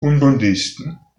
buddhisten